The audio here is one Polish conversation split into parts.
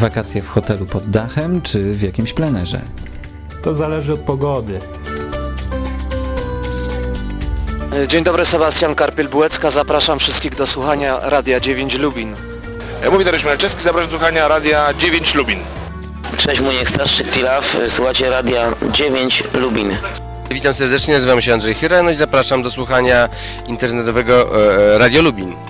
Wakacje w hotelu pod dachem czy w jakimś plenerze? To zależy od pogody. Dzień dobry, Sebastian Karpiel-Bułecka. Zapraszam wszystkich do słuchania Radia 9 Lubin. Mówi Dariusz Malczewski, zapraszam do słuchania Radia 9 Lubin. Cześć, Muniek Staszczyk Pilaw, słuchacie Radia 9 Lubin. Witam serdecznie, nazywam się Andrzej Hyrano i zapraszam do słuchania internetowego e, Radio Lubin.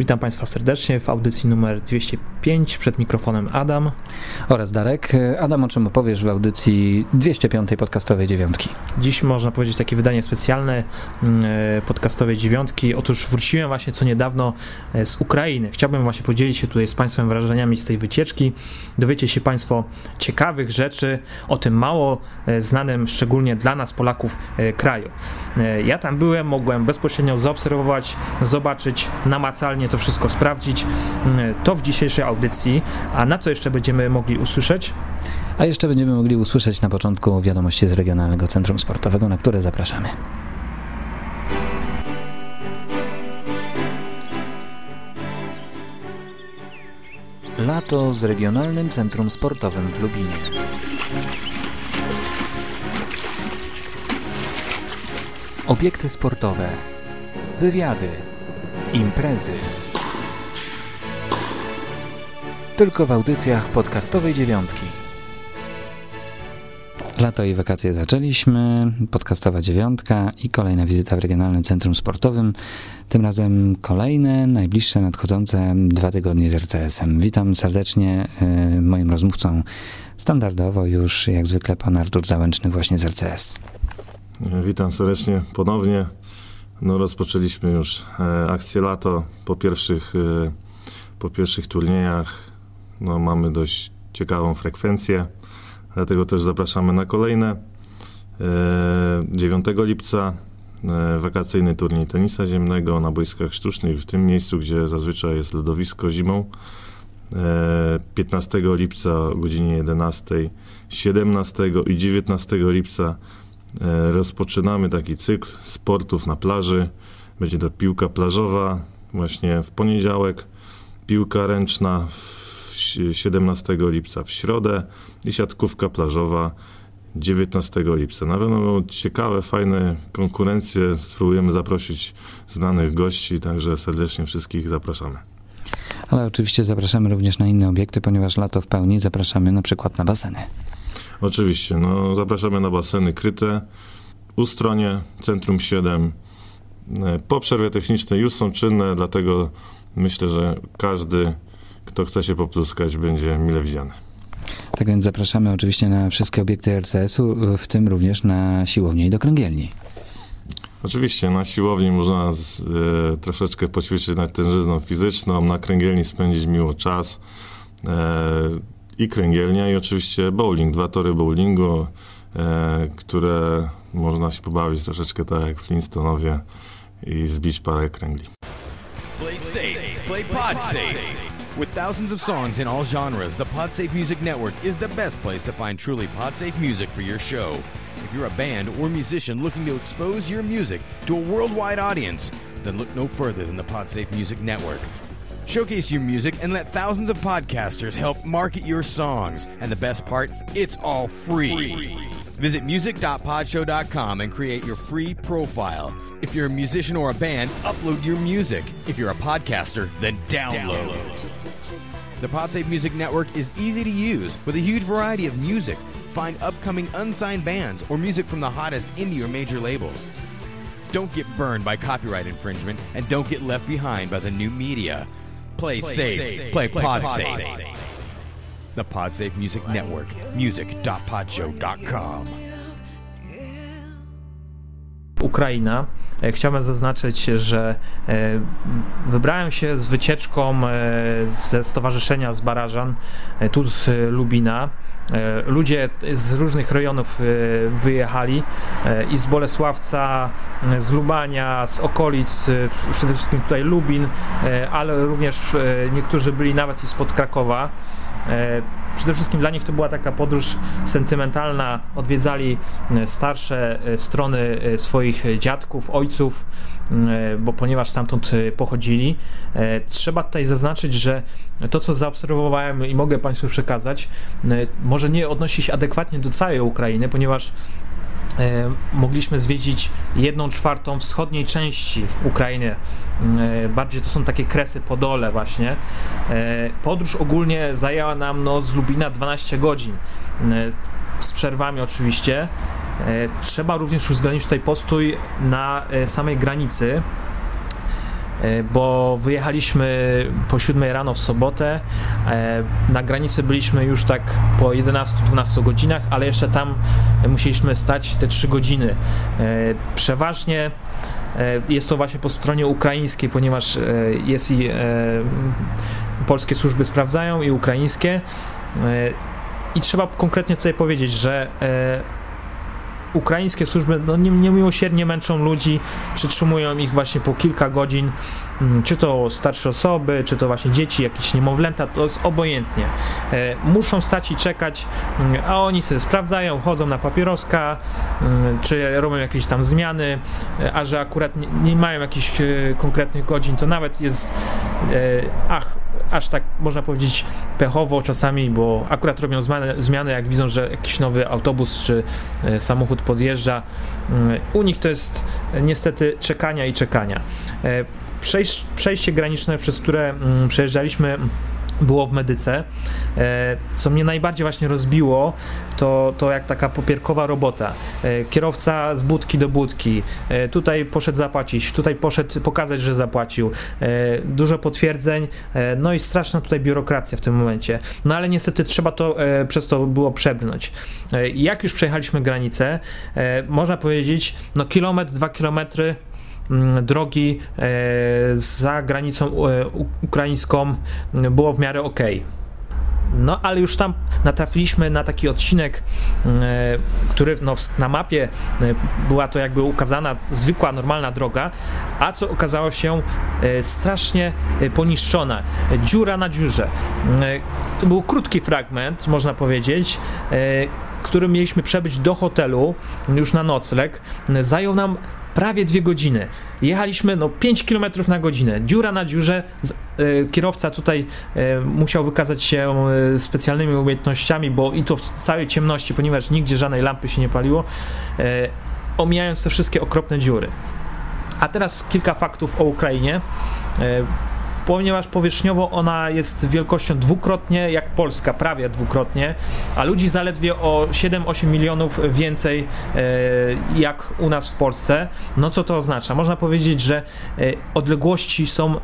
Witam Państwa serdecznie w audycji numer 205 przed mikrofonem Adam oraz Darek. Adam, o czym opowiesz w audycji 205 podcastowej dziewiątki? Dziś można powiedzieć takie wydanie specjalne mm, e, podcastowej dziewiątki. Otóż wróciłem właśnie co niedawno e, z Ukrainy. Chciałbym właśnie podzielić się tutaj z Państwem wrażeniami z tej wycieczki. Dowiecie się Państwo ciekawych rzeczy o tym mało e, znanym, szczególnie dla nas Polaków, kraju. Ja tam byłem, mogłem bezpośrednio zaobserwować, zobaczyć namacalnie to wszystko sprawdzić. Mm, to w dzisiejszej audycji. A na co jeszcze będziemy mogli usłyszeć? A jeszcze będziemy mogli usłyszeć na początku wiadomości z Regionalnego Centrum Sportowego, na które zapraszamy. Lato z Regionalnym Centrum Sportowym w Lubinie. Obiekty sportowe, wywiady, imprezy. Tylko w audycjach podcastowej dziewiątki. Lato i wakacje zaczęliśmy, podcastowa dziewiątka i kolejna wizyta w Regionalnym Centrum Sportowym. Tym razem kolejne, najbliższe, nadchodzące dwa tygodnie z RCS-em. Witam serdecznie y, moim rozmówcą standardowo już jak zwykle pan Artur Załęczny właśnie z RCS. Witam serdecznie ponownie. No, rozpoczęliśmy już e, akcję lato po pierwszych, e, po pierwszych turniejach. No, mamy dość ciekawą frekwencję, dlatego też zapraszamy na kolejne. E, 9 lipca e, wakacyjny turniej tenisa ziemnego na boiskach sztucznych, w tym miejscu, gdzie zazwyczaj jest lodowisko zimą. 15 e, lipca o godzinie 11, 17 i 19 lipca E, rozpoczynamy taki cykl sportów na plaży. Będzie to piłka plażowa właśnie w poniedziałek, piłka ręczna 17 lipca w środę i siatkówka plażowa 19 lipca. Na pewno ciekawe, fajne konkurencje. Spróbujemy zaprosić znanych gości, także serdecznie wszystkich zapraszamy. Ale oczywiście zapraszamy również na inne obiekty, ponieważ lato w pełni zapraszamy na przykład na baseny. Oczywiście, no zapraszamy na baseny kryte. U stronie Centrum 7 e, po przerwie technicznej już są czynne, dlatego myślę, że każdy, kto chce się popluskać, będzie mile widziany. Tak więc zapraszamy oczywiście na wszystkie obiekty RCS-u, w tym również na siłownię i do kręgielni. Oczywiście, na siłowni można z, e, troszeczkę poćwiczyć nad tężyzną fizyczną, na kręgielni spędzić miło czas. E, i kręgielnia i oczywiście bowling, dwa tory bowlingu, e, które można się pobawić troszeczkę tak jak Flintstonowie i zbić parę kręgli. Play safe, play pod safe. With thousands of songs in all genres, the PodSafe Music Network is the best place to find truly PodSafe music for your show. If you're a band or musician looking to expose your music to a worldwide audience, then look no further than the PodSafe Music Network. Showcase your music and let thousands of podcasters help market your songs. And the best part, it's all free. free. Visit music.podshow.com and create your free profile. If you're a musician or a band, upload your music. If you're a podcaster, then download. download. The PodSafe Music Network is easy to use with a huge variety of music. Find upcoming unsigned bands or music from the hottest indie or major labels. Don't get burned by copyright infringement and don't get left behind by the new media. Play, play safe. safe. Play, play pod, pod safe. safe. The PodSafe Music Network. Music.podshow.com. Ukraina. E, chciałbym zaznaczyć, że e, wybrałem się z wycieczką e, ze Stowarzyszenia z Barażan, tu z Lubina. Ludzie z różnych rejonów wyjechali i z Bolesławca, z Lubania, z okolic, przede wszystkim tutaj Lubin, ale również niektórzy byli nawet i spod Krakowa przede wszystkim dla nich to była taka podróż sentymentalna. Odwiedzali e, starsze e, strony e, swoich dziadków, ojców, bo ponieważ stamtąd pochodzili. Trzeba tutaj zaznaczyć, że to, co zaobserwowałem i mogę Państwu przekazać, może nie odnosi się adekwatnie do całej Ukrainy, ponieważ mogliśmy zwiedzić jedną czwartą wschodniej części Ukrainy. E, bardziej to są takie kresy po dole właśnie. E, podróż ogólnie zajęła nam no, z Lubina 12 godzin. Z przerwami oczywiście. Trzeba również uwzględnić tutaj postój na samej granicy E, bo wyjechaliśmy po 7 rano w sobotę. E, na granicy byliśmy już tak po 11-12 godzinach, ale jeszcze tam musieliśmy stać te 3 godziny. E, przeważnie jest to właśnie po stronie ukraińskiej, ponieważ jest i polskie służby sprawdzają i ukraińskie. I trzeba konkretnie tutaj powiedzieć, że ukraińskie służby no, niemiłosiernie męczą ludzi, przytrzymują ich właśnie po kilka godzin, mm, czy to starsze osoby, czy to właśnie dzieci, jakieś niemowlęta, to jest obojętnie. E, muszą stać i czekać, mm, a oni sobie sprawdzają, chodzą na papieroska, mm, czy robią jakieś tam zmiany, e, a że akurat nie, nie mają jakichś e, konkretnych godzin, to nawet jest ach, aż tak można powiedzieć pechowo czasami, bo akurat robią zmiany, zmiany jak widzą, że jakiś nowy autobus czy samochód podjeżdża. Mm, u nich to jest e, niestety czekania i czekania. E, przejście graniczne, przez które mm, przejeżdżaliśmy było w medyce. E, co mnie najbardziej właśnie rozbiło, to, to jak taka popierkowa robota. Kierowca z budki do budki, tutaj poszedł zapłacić, tutaj poszedł pokazać, że zapłacił. Dużo potwierdzeń, no i straszna tutaj biurokracja w tym momencie. No ale niestety trzeba to przez to było przebrnąć. Jak już przejechaliśmy granicę, można powiedzieć, no kilometr, dwa kilometry drogi e, za granicą e, ukraińską było w miarę ok. No, ale już tam natrafiliśmy na taki odcinek, mm, e, który no, na mapie była to jakby ukazana zwykła, normalna droga, a co okazało się strasznie poniszczona. Dziura na dziurze. To był krótki fragment, można powiedzieć, którym mieliśmy przebyć do hotelu już na nocleg. Zajął nam prawie dwie godziny. Jechaliśmy no 5 km na godzinę, dziura na dziurze. E, kierowca tutaj e, musiał wykazać się e, specjalnymi umiejętnościami, bo i to w całej ciemności, ponieważ nigdzie żadnej lampy się nie paliło, omijając te wszystkie okropne dziury. A teraz kilka faktów o Ukrainie ponieważ powierzchniowo ona jest wielkością dwukrotnie jak Polska, prawie dwukrotnie, a ludzi zaledwie o 7-8 milionów więcej e, jak u nas w Polsce. No co to oznacza? Można powiedzieć, że e, odległości są e,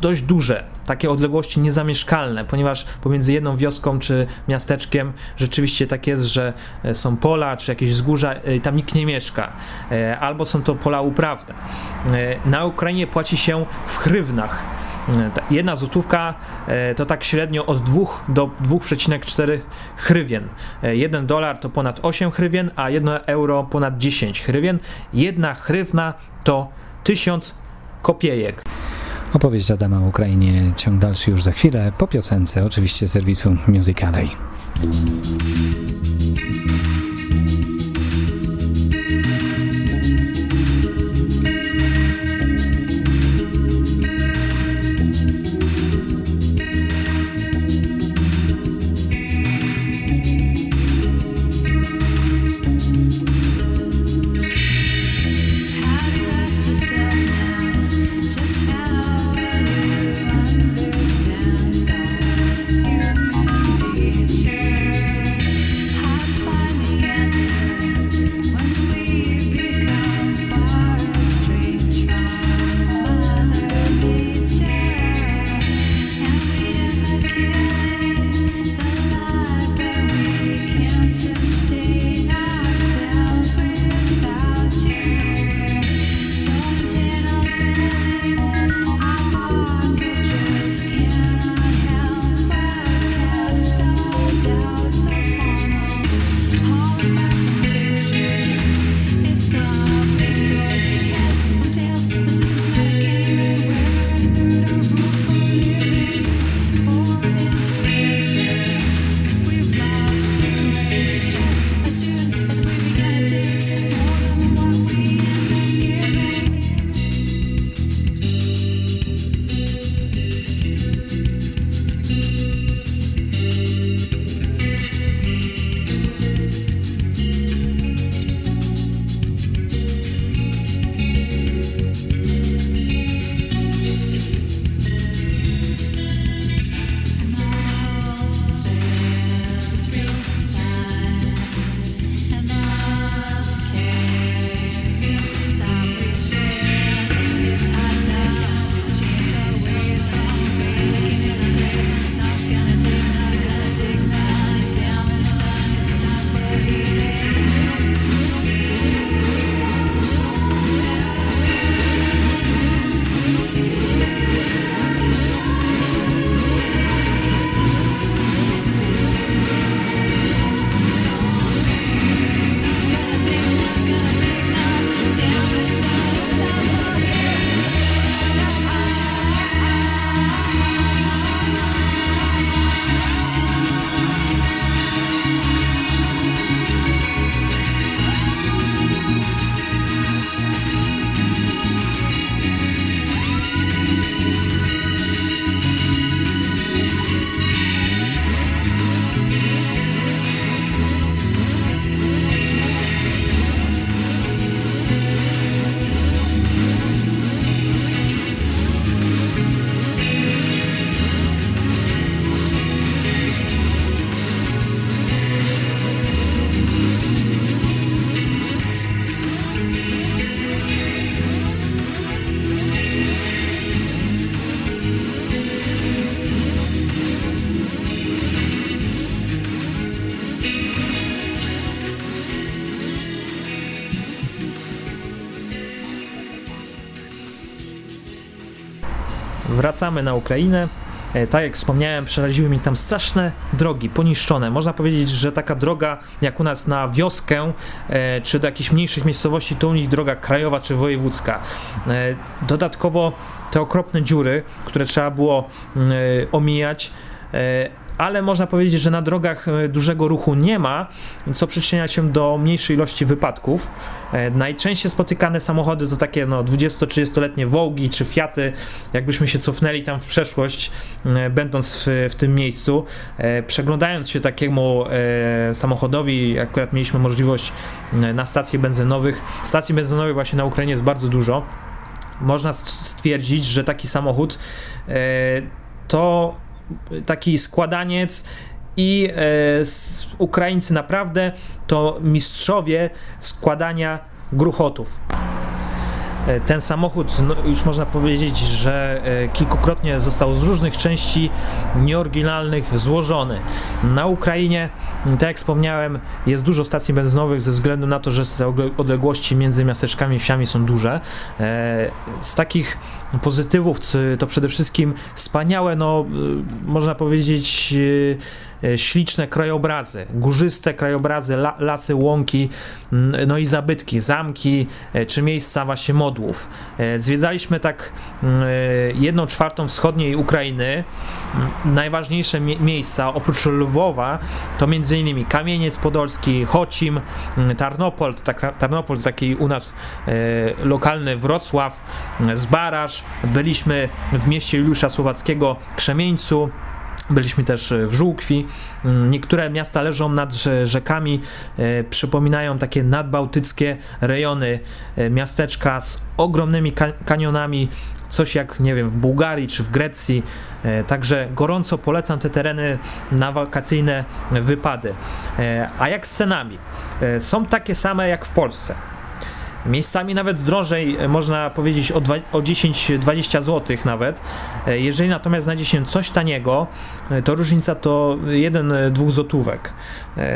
dość duże, takie odległości niezamieszkalne, ponieważ pomiędzy jedną wioską czy miasteczkiem rzeczywiście tak jest, że e, są pola czy jakieś wzgórza e, i tam nikt nie mieszka, e, albo są to pola uprawne. Na Ukrainie płaci się w hrywnach. Jedna złotówka to tak średnio od 2 do 2,4 hrywien. 1 dolar to ponad 8 hrywien, a 1 euro ponad 10 hrywien. Jedna hrywna to 1000 kopiejek. Opowieść Adama o Ukrainie ciąg dalszy już za chwilę, po piosence oczywiście serwisu Musicalej. Wracamy na Ukrainę. E, tak jak wspomniałem, przeraziły mi tam straszne drogi, poniszczone. Można powiedzieć, że taka droga jak u nas na wioskę, e, czy do jakichś mniejszych miejscowości, to u nich droga krajowa czy wojewódzka. E, dodatkowo te okropne dziury, które trzeba było mm, omijać, ale można powiedzieć, że na drogach e, dużego ruchu nie ma, co przyczynia się do mniejszej ilości wypadków. E, najczęściej spotykane samochody to takie no, 20-30-letnie Wołgi czy Fiaty, jakbyśmy się cofnęli tam w przeszłość, e, będąc w, w tym miejscu. Przeglądając się takiemu samochodowi, akurat mieliśmy możliwość na stacje benzynowych. Stacji benzynowych właśnie na Ukrainie jest bardzo dużo. Można stwierdzić, że taki samochód to taki składaniec i e, Ukraińcy naprawdę to mistrzowie składania gruchotów. E, ten samochód, no, już można powiedzieć, że e, kilkukrotnie został z różnych części nieoryginalnych złożony. Na Ukrainie, tak jak wspomniałem, jest dużo stacji benzynowych ze względu na to, że odległości między miasteczkami i wsiami są duże. E, z takich pozytywów to przede wszystkim wspaniałe, no można powiedzieć śliczne krajobrazy, górzyste krajobrazy, la, lasy, łąki, mm, no i zabytki, zamki e, czy miejsca właśnie modłów. E, zwiedzaliśmy tak mm, jedną czwartą wschodniej Ukrainy. Mm, najważniejsze mie miejsca oprócz Lwowa to m.in. Kamieniec Podolski, Chocim, Tarnopol, tak, Tarnopol taki u nas lokalny Wrocław, Zbaraż. Byliśmy w mieście Juliusza Słowackiego, Krzemieńcu, Byliśmy też w Żółkwi. Mm, niektóre miasta leżą nad rzekami, e, przypominają takie nadbałtyckie rejony, e, miasteczka z ogromnymi kanionami, coś jak, nie wiem, w Bułgarii czy w Grecji. E, także gorąco polecam te tereny na wakacyjne wypady. A jak z cenami? Są takie same jak w Polsce. Miejscami nawet drożej, e, można powiedzieć o, o 10-20 zł nawet. E, jeżeli natomiast znajdzie się coś taniego, e, to różnica to 1-2 złotówek.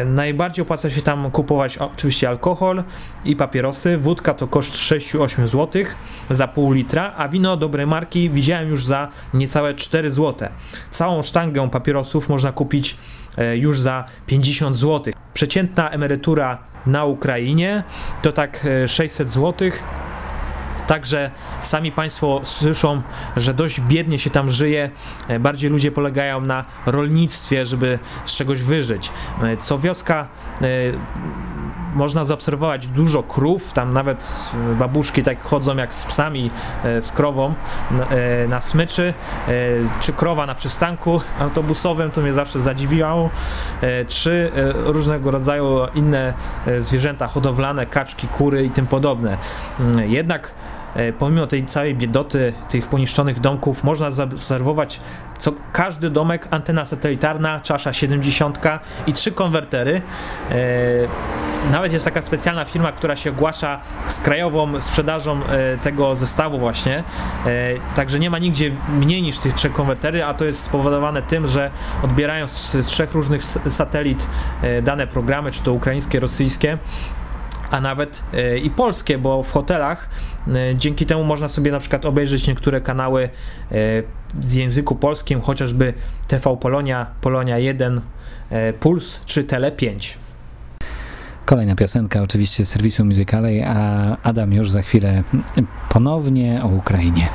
Najbardziej opłaca się tam kupować oczywiście alkohol i papierosy. Wódka to koszt 6-8 zł za pół litra, a wino dobrej marki widziałem już za niecałe 4 zł. Całą sztangę papierosów można kupić już za 50 zł. Przeciętna emerytura na Ukrainie, to tak 600 e, zł. Także sami Państwo słyszą, że dość biednie się tam żyje. E, bardziej ludzie polegają na rolnictwie, żeby z czegoś wyżyć. E, co wioska można zaobserwować dużo krów, tam nawet e, babuszki tak chodzą jak z psami, e, z krową e, na smyczy, czy krowa na przystanku autobusowym, to mnie zawsze zadziwiało, czy różnego rodzaju inne zwierzęta hodowlane, kaczki, kury i tym podobne. Mm, jednak pomimo tej całej biedoty tych poniszczonych domków można zaobserwować co każdy domek antena satelitarna, czasza 70 i trzy konwertery. E, nawet jest taka specjalna firma, która się ogłasza z krajową sprzedażą e, tego zestawu właśnie. E, także nie ma nigdzie mniej niż tych trzech konwertery, a to jest spowodowane tym, że odbierają z trzech różnych satelit dane programy, czy to ukraińskie, rosyjskie, a nawet e, i polskie, bo w hotelach e, dzięki temu można sobie na przykład obejrzeć niektóre kanały e, z języku polskim, chociażby TV Polonia, Polonia 1, Puls czy Tele 5. Kolejna piosenka oczywiście z serwisu Musicalej, a Adam już za chwilę ponownie o Ukrainie.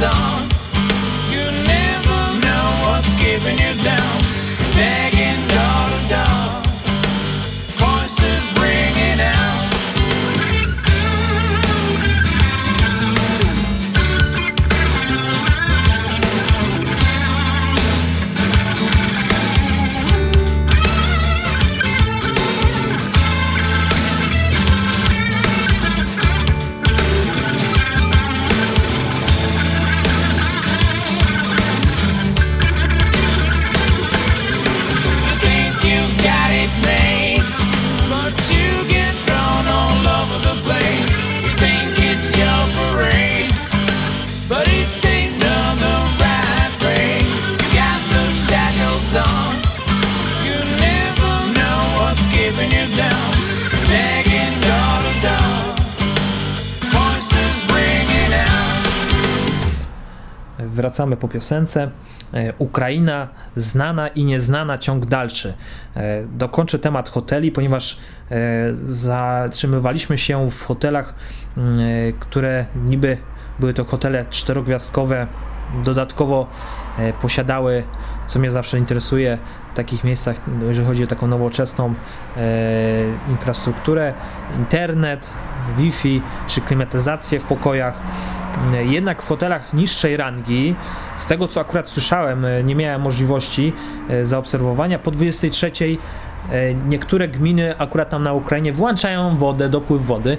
song wracamy po piosence. Ukraina, znana i nieznana, ciąg dalszy. Dokończę temat hoteli, ponieważ zatrzymywaliśmy się w hotelach, które niby były to hotele czterogwiazdkowe, dodatkowo posiadały, co mnie zawsze interesuje w takich miejscach, jeżeli chodzi o taką nowoczesną infrastrukturę, internet, Wi-Fi czy klimatyzację w pokojach. Jednak w hotelach niższej rangi, z tego co akurat słyszałem, nie miałem możliwości zaobserwowania. Po 23 niektóre gminy akurat tam na Ukrainie włączają wodę, dopływ wody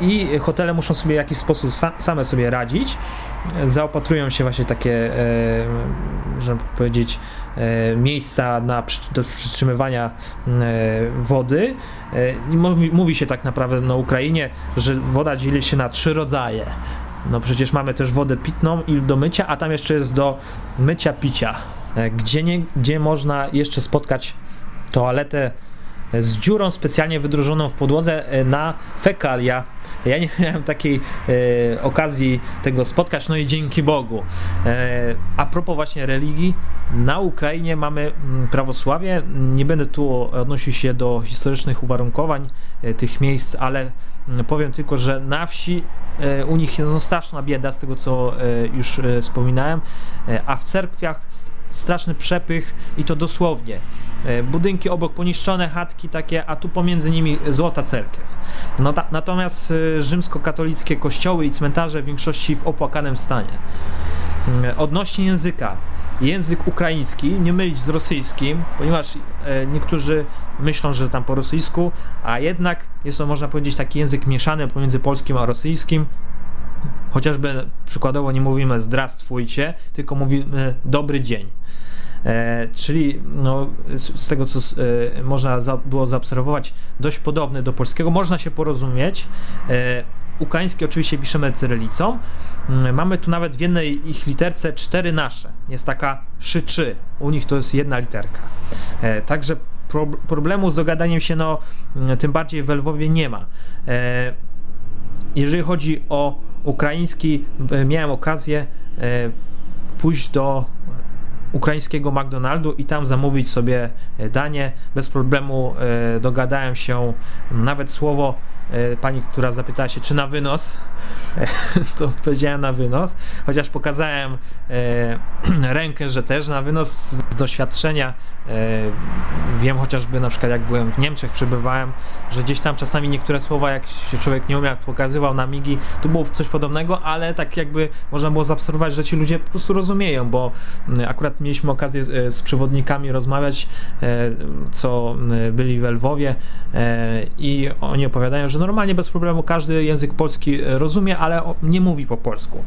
i hotele muszą sobie w jakiś sposób same sobie radzić. Zaopatrują się właśnie takie, żeby powiedzieć, miejsca na, do przytrzymywania wody. Mówi, mówi się tak naprawdę na Ukrainie, że woda dzieli się na trzy rodzaje. No przecież mamy też wodę pitną i do mycia, a tam jeszcze jest do mycia, picia. Gdzie, nie, gdzie można jeszcze spotkać toaletę z dziurą specjalnie wydrożoną w podłodze na fekalia. Ja nie miałem takiej e, okazji tego spotkać, no i dzięki Bogu. E, a propos właśnie religii, na Ukrainie mamy prawosławie. Nie będę tu odnosił się do historycznych uwarunkowań e, tych miejsc, ale powiem tylko, że na wsi e, u nich no, straszna bieda, z tego co e, już wspominałem, a w cerkwiach straszny przepych i to dosłownie. Budynki obok poniszczone, chatki takie, a tu pomiędzy nimi złota cerkiew. No ta, natomiast rzymskokatolickie kościoły i cmentarze w większości w opłakanym stanie. Odnośnie języka. Język ukraiński, nie mylić z rosyjskim, ponieważ niektórzy myślą, że tam po rosyjsku, a jednak jest to, można powiedzieć, taki język mieszany pomiędzy polskim a rosyjskim. Chociażby przykładowo nie mówimy zdrastwujcie, tylko mówimy dobry dzień. E, czyli no, z, z, tego, co e, można za, było zaobserwować, dość podobny do polskiego. Można się porozumieć. E, ukraiński oczywiście piszemy cyrylicą. Mm, mamy tu nawet w jednej ich literce cztery nasze. Jest taka szy-czy. U nich to jest jedna literka. E, także pro, problemu z dogadaniem się, no, mm, tym bardziej w Lwowie nie ma. E, jeżeli chodzi o ukraiński, e, miałem okazję pójść do ukraińskiego McDonaldu i tam zamówić sobie e, danie. Bez problemu e, dogadałem się nawet słowo E, pani, która zapytała się, czy na wynos, to odpowiedziałem na wynos, chociaż pokazałem rękę, że też na wynos z doświadczenia. Wiem chociażby na przykład jak byłem w Niemczech, przebywałem, że gdzieś tam czasami niektóre słowa, jak się człowiek nie umiał, pokazywał na migi, tu było coś podobnego, ale tak jakby można było zaobserwować, że ci ludzie po prostu rozumieją, bo akurat mieliśmy okazję z przewodnikami rozmawiać, co byli w Lwowie i oni opowiadają, że normalnie bez problemu każdy język polski e, rozumie, ale nie mówi po polsku.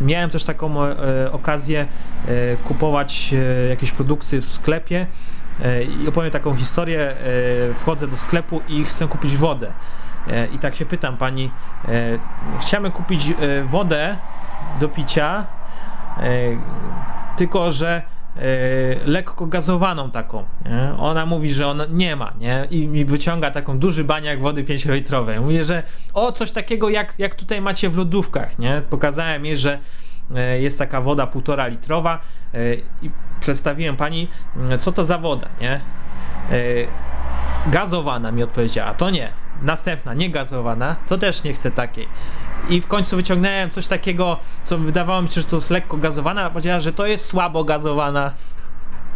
E, miałem też taką e, okazję kupować jakieś produkty w sklepie i opowiem taką historię. Wchodzę do sklepu i chcę kupić wodę. I tak się pytam pani, chciałem kupić wodę do picia, tylko że E, lekko gazowaną taką. Nie? Ona mówi, że ona nie ma, nie? I mi wyciąga taką duży baniak wody 5-litrowej. Mówię, że o, coś takiego jak, jak tutaj macie w lodówkach, nie? Pokazałem jej, że e, jest taka woda półtora litrowa e, i przedstawiłem pani, co to za woda, nie? Gazowana mi odpowiedziała, to nie. Następna, niegazowana, to też nie chcę takiej. I w końcu wyciągnąłem coś takiego, co wydawało mi się, że to jest lekko gazowana, a powiedziała, że to jest słabo gazowana.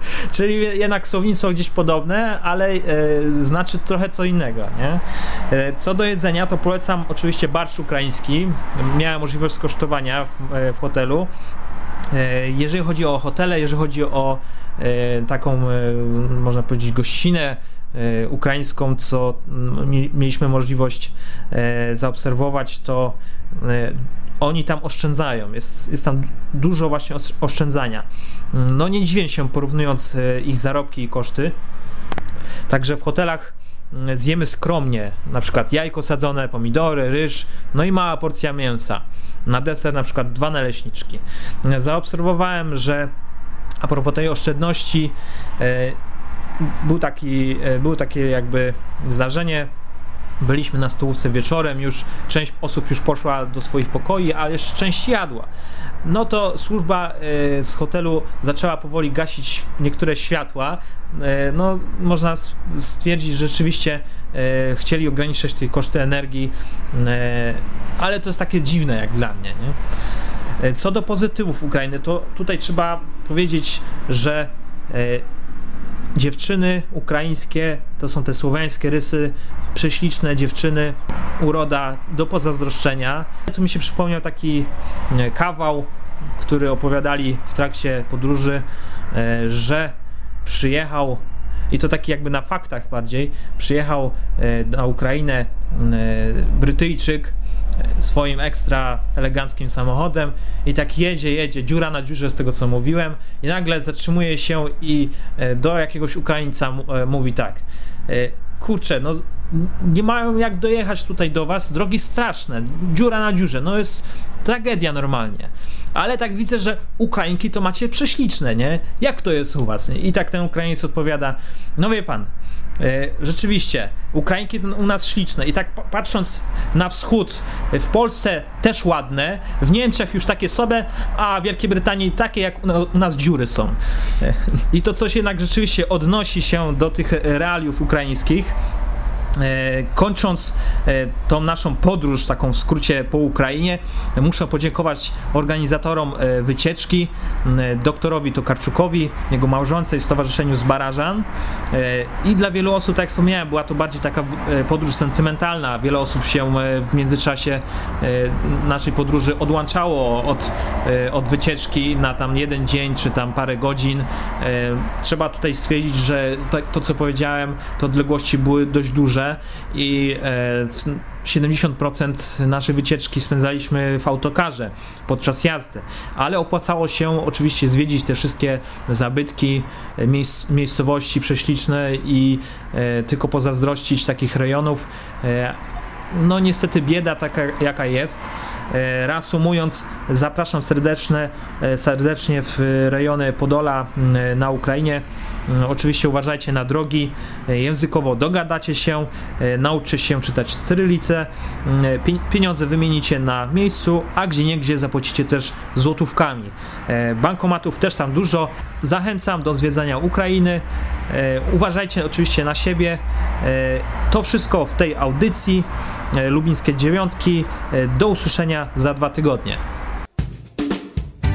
Czyli jednak słownictwo gdzieś podobne, ale e, znaczy trochę co innego, nie? E, co do jedzenia, to polecam oczywiście barszcz ukraiński. Miałem możliwość skosztowania w, e, w hotelu. E, jeżeli chodzi o hotele, jeżeli chodzi o e, taką, e, można powiedzieć, gościnę ukraińską, co mm, mieliśmy możliwość zaobserwować, to oni tam oszczędzają, jest, jest tam dużo właśnie oszczędzania. No nie dziwię się porównując ich zarobki i koszty. Także w hotelach zjemy skromnie, na przykład jajko sadzone, pomidory, ryż, no i mała porcja mięsa. Na deser na przykład dwa naleśniczki. Zaobserwowałem, że a propos tej oszczędności, był taki, e, było takie jakby zdarzenie Byliśmy na stołówce wieczorem, już część osób już poszła do swoich pokoi, ale jeszcze część jadła. No to służba e, z hotelu zaczęła powoli gasić niektóre światła. E, no, można stwierdzić, że rzeczywiście e, chcieli ograniczyć te koszty energii, ale to jest takie dziwne jak dla mnie. Nie? Co do pozytywów Ukrainy, to tutaj trzeba powiedzieć, że dziewczyny ukraińskie to są te słowiańskie rysy, prześliczne dziewczyny, uroda do pozazdroszczenia. Tu mi się przypomniał taki kawał, który opowiadali w trakcie podróży, e, że przyjechał i to taki jakby na faktach bardziej, przyjechał e, na Ukrainę e, Brytyjczyk swoim ekstra eleganckim samochodem i tak jedzie, jedzie, dziura na dziurze z tego co mówiłem i nagle zatrzymuje się i do jakiegoś Ukraińca mówi tak kurczę, no nie mają jak dojechać tutaj do was, drogi straszne, dziura na dziurze, no jest tragedia normalnie. Ale tak widzę, że Ukrainki to macie prześliczne, nie? Jak to jest u was? I tak ten Ukrainiec odpowiada, no wie pan, e, rzeczywiście, Ukrainki u nas śliczne i tak patrząc na wschód, w Polsce też ładne, w Niemczech już takie sobie, a w Wielkiej Brytanii takie jak u nas dziury są. E, I to coś jednak rzeczywiście odnosi się do tych realiów ukraińskich. E, kończąc e, tą naszą podróż, taką w skrócie po Ukrainie, muszę podziękować organizatorom e, wycieczki, doktorowi Tokarczukowi, jego małżonce i Stowarzyszeniu z Barażan. I dla wielu osób, tak jak wspomniałem, była to bardziej taka podróż sentymentalna. Wiele osób się w międzyczasie naszej podróży odłączało od, od wycieczki na tam jeden dzień czy tam parę godzin. Trzeba tutaj stwierdzić, że to co powiedziałem, te odległości były dość duże i 70% e, naszej wycieczki spędzaliśmy w autokarze podczas jazdy, ale opłacało się oczywiście zwiedzić te wszystkie zabytki, e, miejsc, miejscowości prześliczne i e, tylko pozazdrościć takich rejonów. No niestety bieda taka jaka jest. Reasumując, zapraszam serdeczne, serdecznie w rejony Podola na Ukrainie. Mm, oczywiście uważajcie na drogi, e, językowo dogadacie się, e, nauczy się czytać cyrylicę, pieniądze wymienicie na miejscu, a gdzie niegdzie zapłacicie też złotówkami. E, bankomatów też tam dużo. Zachęcam do zwiedzania Ukrainy. Uważajcie oczywiście na siebie. To wszystko w tej audycji. Lubińskie dziewiątki. Do usłyszenia za dwa tygodnie.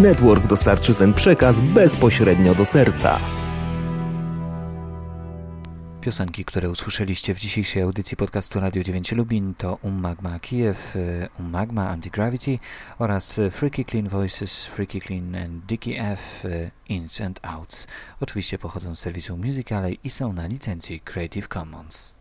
Network dostarczy ten przekaz bezpośrednio do serca. Piosenki, które usłyszeliście w dzisiejszej audycji podcastu Radio 9 Lubin to Um Magma Kiev, Um Magma Anti-Gravity oraz Freaky Clean Voices, Freaky Clean and Dicky F, Ins and Outs. Oczywiście pochodzą z serwisu Musicale i są na licencji Creative Commons.